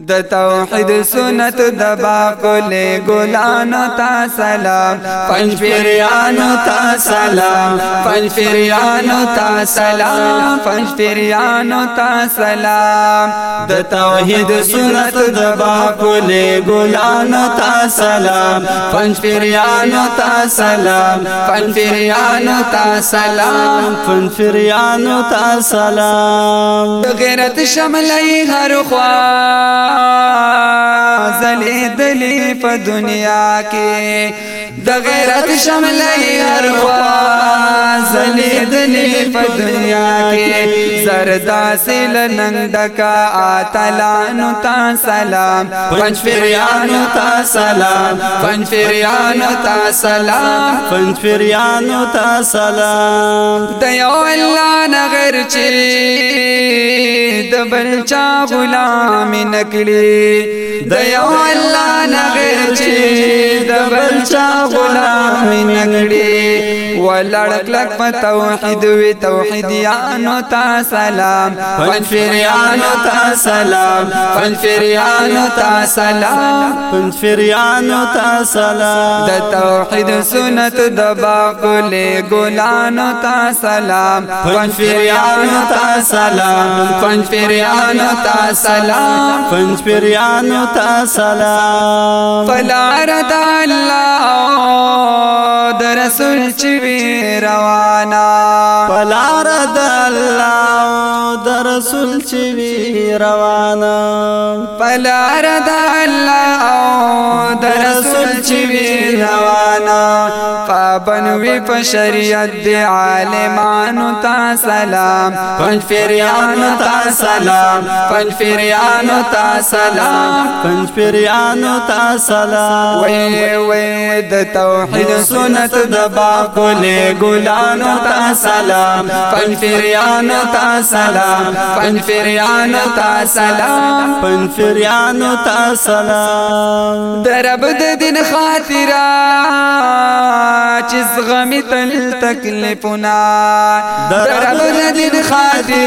د توحید سنت د با کولې ګلانو تا سلام پنځ پیرانو تا سلام پنځ پیرانو تا سلام پنځ پیرانو تا سلام د توحید سنت د با کولې ګلانو تا سلام پنځ پیرانو تا سلام پنځ پیرانو تا سلام پنځ پیرانو تا سلام غیرت شملې هر خوا زلی دلی پا دنیا کے لئی اروا زلی دلی پا دنیا کے سردا سیل آتا لانو تا سلام پنچ فریانو تا سلام پنچ فریانو تا سلام فریانو تا سلام تیوہ نغر چی د بل چا غلام نکړي د یو الله نه غیر چې د بل چا غلام نکړي ولړ کلک په توحید وی توحید یانو تا سلام فن فریانو تا سلام فن فریانو تا سلام فن فریانو تا سلام د توحید سنت د باقل ګلانو تا سلام فن فریانو تا سلام فن فریانو تا سلام فن فریانو تا سلام فلارت الله در رسول چوي روانا پلار د الله د رسول چې روانا پلار د الله د رسول چې روانا پابن وی په شریعت دی عالمانو تا سلام پن فریانو تا سلام پن فریانو تا سلام پن فریانو تا سلام وی وی د توحید سنت د با کولې ګلانو تا سلام پن فریانو تا سلام پن فریانو تا سلام پن فریانو تا سلام درب د دین خاطرات چې زغمي تل تکلیفونه در الله خاطر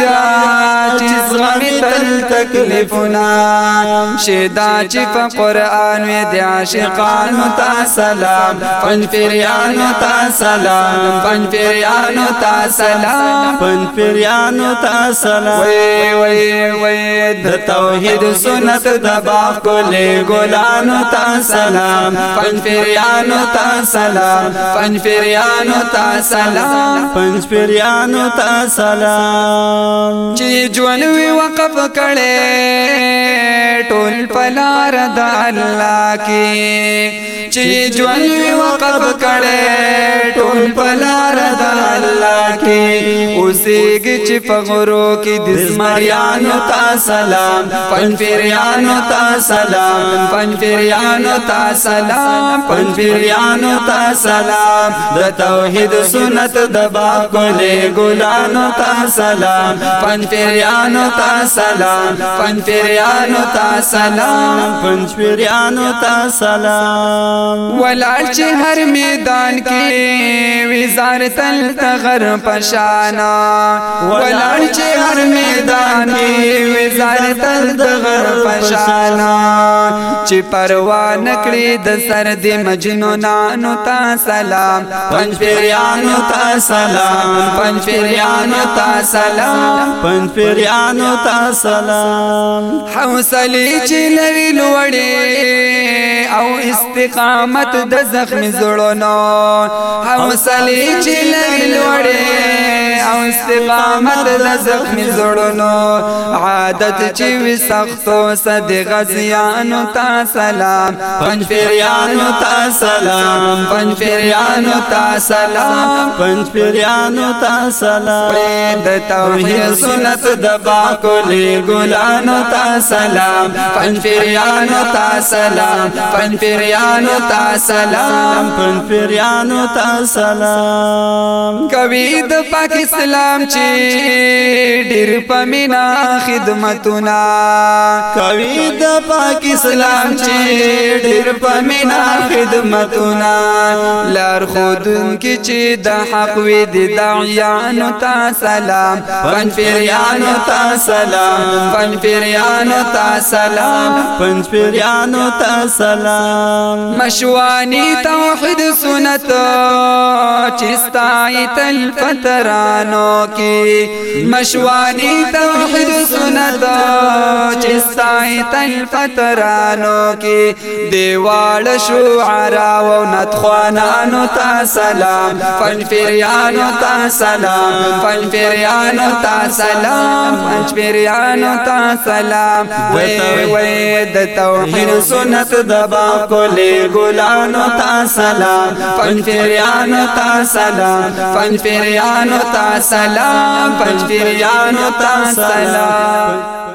چیز غمی زغمي تل تکلیفونه شیدا چی قران وې د عاشقانو تا سلام پن پیرانو تا سلام پن پیرانو تا سلام پن پیرانو تا سلام وی وی د توحید سنت د باغ کولې ګلانو ته سلام پنځ پیرانو ته سلام پنځ پیرانو ته سلام پنځ پیرانو ته سلام چې ژوند وی وقف کړي ټول پلار د الله کې چې ژوند وی وقف کړي ټول پلار د الله کې اوسېږي چې په غرو کې د زمریانو ته سلام سلام پنج پیریانو تا سلام پنج پیریانو تا سلام پنج پیریانو تا سلام د توحید سنت د با کولې ګلانو تا سلام پنج پیریانو تا سلام پنج پیریانو تا سلام پنج پیریانو تا سلام ولال چې هر میدان کې وزار تل تغر پشانا ولال چې هر میدان کې وزار سر تل د غر فشانا چې پروا نکړي د سر د مجنونانو تا سلام پنځ پیرانو تا سلام پنځ پیرانو تا سلام پنځ پیرانو تا سلام حوصله چې لوي لوړې او استقامت د زخم زړونو حوصله چې لري لوړې او استقامت د زخم زړونو عادت چې وي سختو صدق زیانو تا سلام پنځ پیرانو تا سلام پنځ پیرانو تا سلام پنځ پیرانو تا سلام د توحید سنت د باکو لې ګلانو تا سلام پنځ پیرانو تا سلام پن پیرانو تا سلام پن پیرانو تا سلام کوي د پاک اسلام چې ډیر پمینا خدمتونه کوي د پاک اسلام چې ډیر پمینا خدمتونه لار خودن کې چې د حق وي د دعیانو تا سلام پن پیرانو تا سلام پن پیرانو تا سلام پن پیرانو تا سلام مشواني مشوانی توحید سنت چستای تل فترانو کی مشوانی توحید سنت چستای تل فترانو کی دیوال شعرا و ندخوانانو تا سلام فنفریانو تا سلام فنفریانو تا سلام فنفریانو تا سلام وی وی د توحد سنت دبا کو لے تا سلام پنچر آنو تا سلام پنچر آنو تا سلام پنچر آنو تا سلام